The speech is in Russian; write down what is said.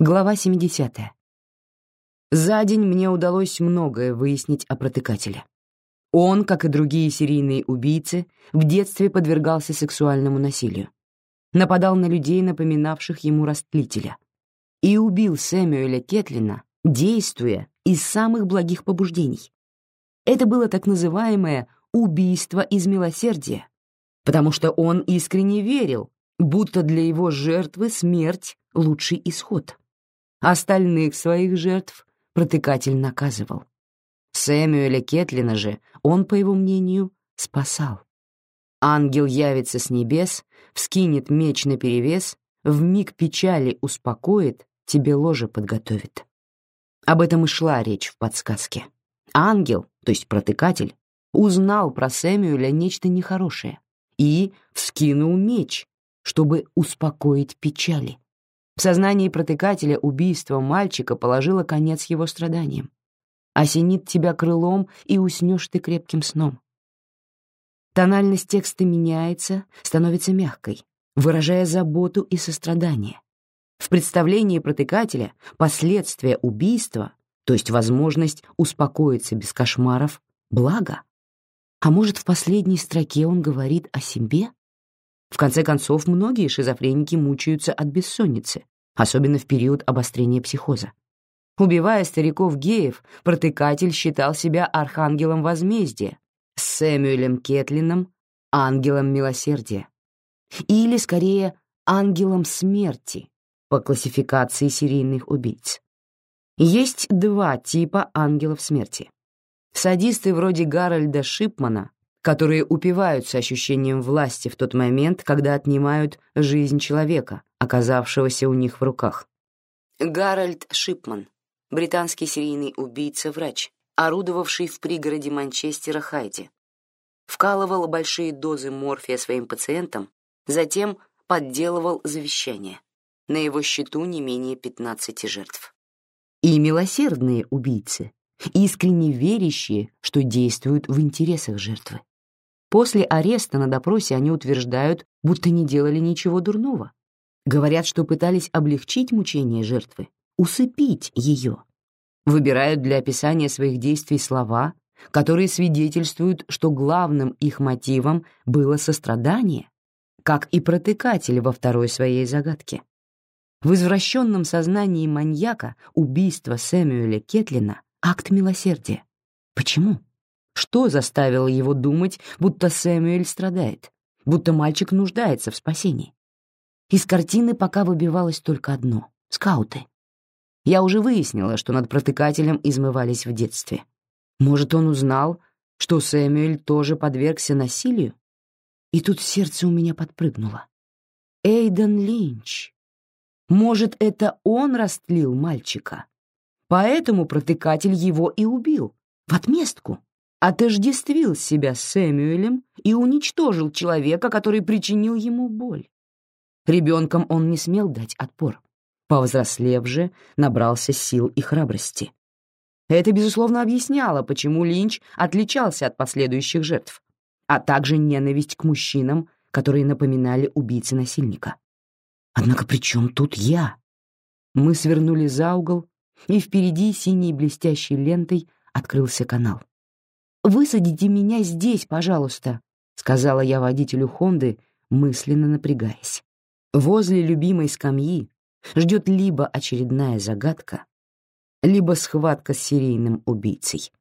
Глава 70. За день мне удалось многое выяснить о протыкателе. Он, как и другие серийные убийцы, в детстве подвергался сексуальному насилию. Нападал на людей, напоминавших ему растлителя. И убил Сэмюэля Кетлина, действуя из самых благих побуждений. Это было так называемое «убийство из милосердия», потому что он искренне верил, будто для его жертвы смерть — лучший исход. Остальных своих жертв протыкатель наказывал. Сэмюэля Кетлина же он, по его мнению, спасал. Ангел явится с небес, вскинет меч наперевес, в миг печали успокоит, тебе ложе подготовит. Об этом и шла речь в подсказке. Ангел, то есть протыкатель, узнал про Сэмюэля нечто нехорошее и вскинул меч, чтобы успокоить печали. В сознании протыкателя убийство мальчика положило конец его страданиям. Осенит тебя крылом, и уснешь ты крепким сном. Тональность текста меняется, становится мягкой, выражая заботу и сострадание. В представлении протыкателя последствия убийства, то есть возможность успокоиться без кошмаров, благо. А может, в последней строке он говорит о себе? В конце концов, многие шизофреники мучаются от бессонницы, особенно в период обострения психоза. Убивая стариков-геев, протыкатель считал себя архангелом возмездия, Сэмюэлем Кетлином — ангелом милосердия. Или, скорее, ангелом смерти по классификации серийных убийц. Есть два типа ангелов смерти. Садисты вроде Гарольда Шипмана которые упиваются ощущением власти в тот момент, когда отнимают жизнь человека, оказавшегося у них в руках. Гарольд Шипман, британский серийный убийца-врач, орудовавший в пригороде Манчестера Хайди. Вкалывал большие дозы морфия своим пациентам, затем подделывал завещание. На его счету не менее 15 жертв. И милосердные убийцы, искренне верящие, что действуют в интересах жертвы. После ареста на допросе они утверждают, будто не делали ничего дурного. Говорят, что пытались облегчить мучения жертвы, усыпить ее. Выбирают для описания своих действий слова, которые свидетельствуют, что главным их мотивом было сострадание, как и протыкатель во второй своей загадке. В извращенном сознании маньяка убийство Сэмюэля Кетлина — акт милосердия. Почему? Что заставило его думать, будто Сэмюэль страдает, будто мальчик нуждается в спасении? Из картины пока выбивалось только одно — скауты. Я уже выяснила, что над протыкателем измывались в детстве. Может, он узнал, что Сэмюэль тоже подвергся насилию? И тут сердце у меня подпрыгнуло. Эйден Линч. Может, это он растлил мальчика? Поэтому протыкатель его и убил, в отместку отождествил себя с Сэмюэлем и уничтожил человека, который причинил ему боль. Ребенком он не смел дать отпор. Повзрослев же, набрался сил и храбрости. Это, безусловно, объясняло, почему Линч отличался от последующих жертв, а также ненависть к мужчинам, которые напоминали убийцы-насильника. Однако при чем тут я? Мы свернули за угол, и впереди синей блестящей лентой открылся канал. «Высадите меня здесь, пожалуйста», — сказала я водителю Хонды, мысленно напрягаясь. Возле любимой скамьи ждет либо очередная загадка, либо схватка с серийным убийцей.